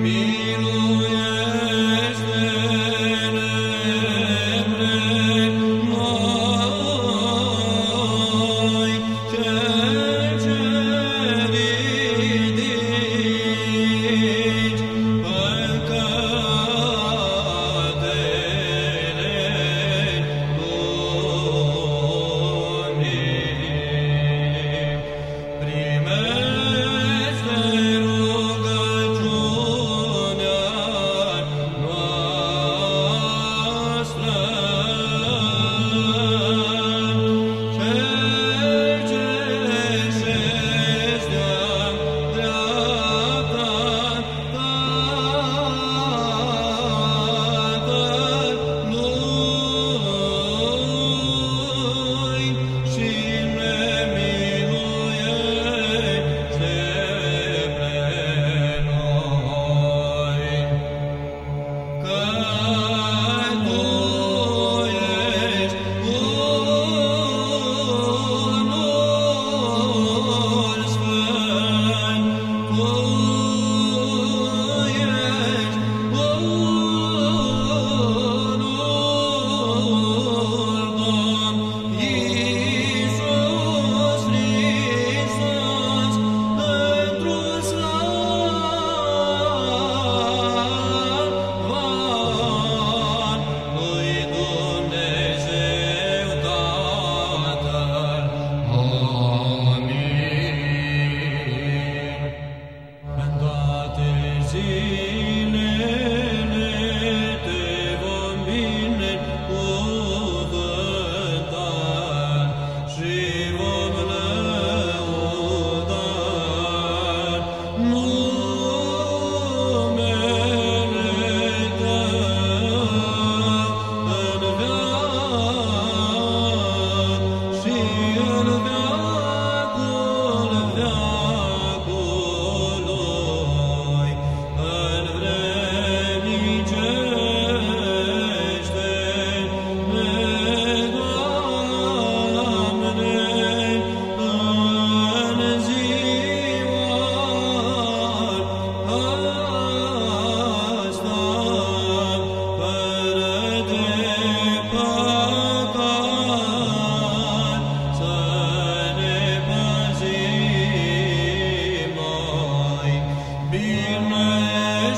mean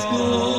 Oh.